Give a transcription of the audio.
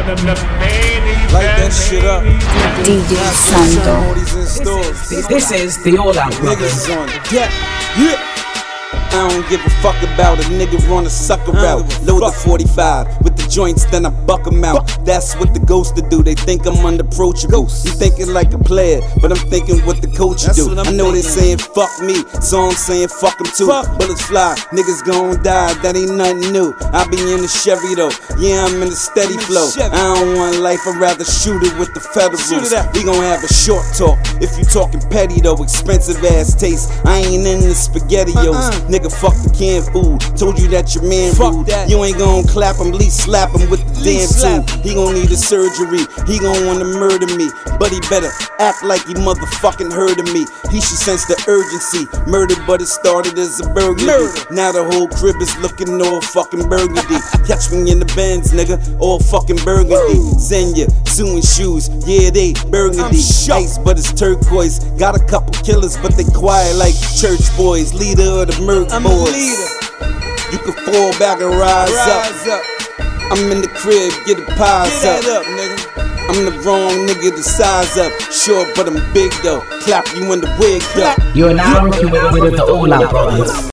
Light that shit up. DJ Sando. This is the All Out Brothers. Niggas on deck. Yeah. I don't give a fuck about a nigga run a sucker out. Load the 45 with the joints, then I buck 'em out. That's what the ghosts to do. They think I'm unapproachable. You thinking like a player, but I'm thinking what the coach do. I know they saying fuck me, so I'm saying fuck 'em too. Bullets fly, niggas gon' die, that ain't nothing new. I be in the Chevy though, yeah, I'm in the steady flow. I don't want life, I'd rather shoot it with the federals. We gon' have a short talk. If you talking petty though, expensive ass taste. I ain't in the spaghettios. Nigga, fuck the canned food. Told you that your man fuck rude. You ain't gon' clap him, least slap him with the damn tool. He gon' need a surgery. He gon' wanna murder me. But he better act like he motherfucking heard of me. He should sense the urgency. Murder, but it started as a burglary. Now the whole crib is looking all fucking burgundy. Catch me in the Benz, nigga, all fucking burgundy. Xenia, suing shoes, yeah, they burgundy. Ice, but it's turquoise. Got a couple killers, but they quiet like church boys. Leader of the Merc boys. You can fall back and rise, up. I'm in the crib, get the pies up. up nigga. I'm the wrong nigga to size up. Short, but I'm big though. Clap you in the wig though. You are now rocking with, with the All Out Brothers.